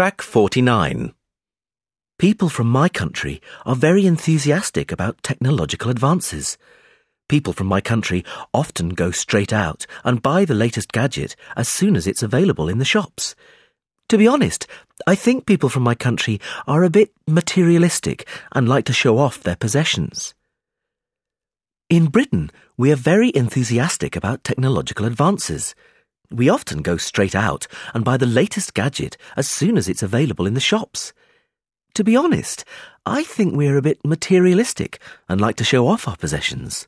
Track 49. People from my country are very enthusiastic about technological advances. People from my country often go straight out and buy the latest gadget as soon as it's available in the shops. To be honest, I think people from my country are a bit materialistic and like to show off their possessions. In Britain, we are very enthusiastic about technological advances. We often go straight out and buy the latest gadget as soon as it's available in the shops. To be honest, I think we're a bit materialistic and like to show off our possessions.